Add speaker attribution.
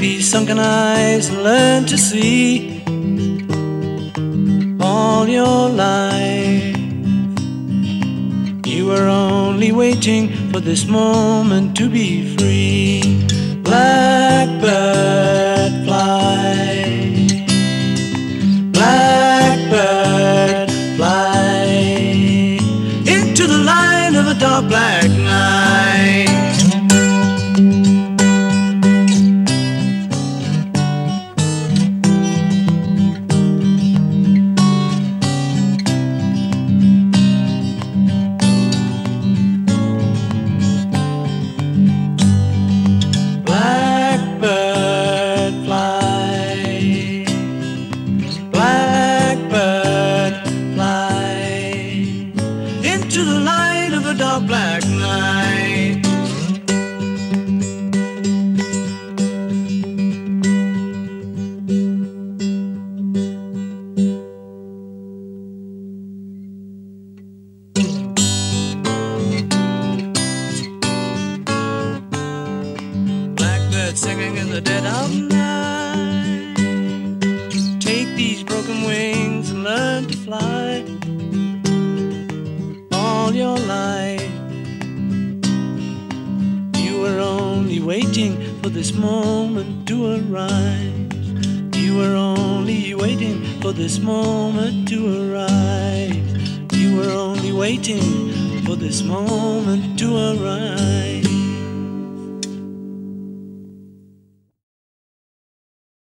Speaker 1: These sunken eyes learn to see all your life. You were only waiting for this moment to be free. Blackbird into the light of a dark black night. Singing in the dead of night. Take these broken wings and learn to fly your life. You were only waiting for this moment to arise. You were only waiting for this moment to arise. You were only waiting for this moment to arise.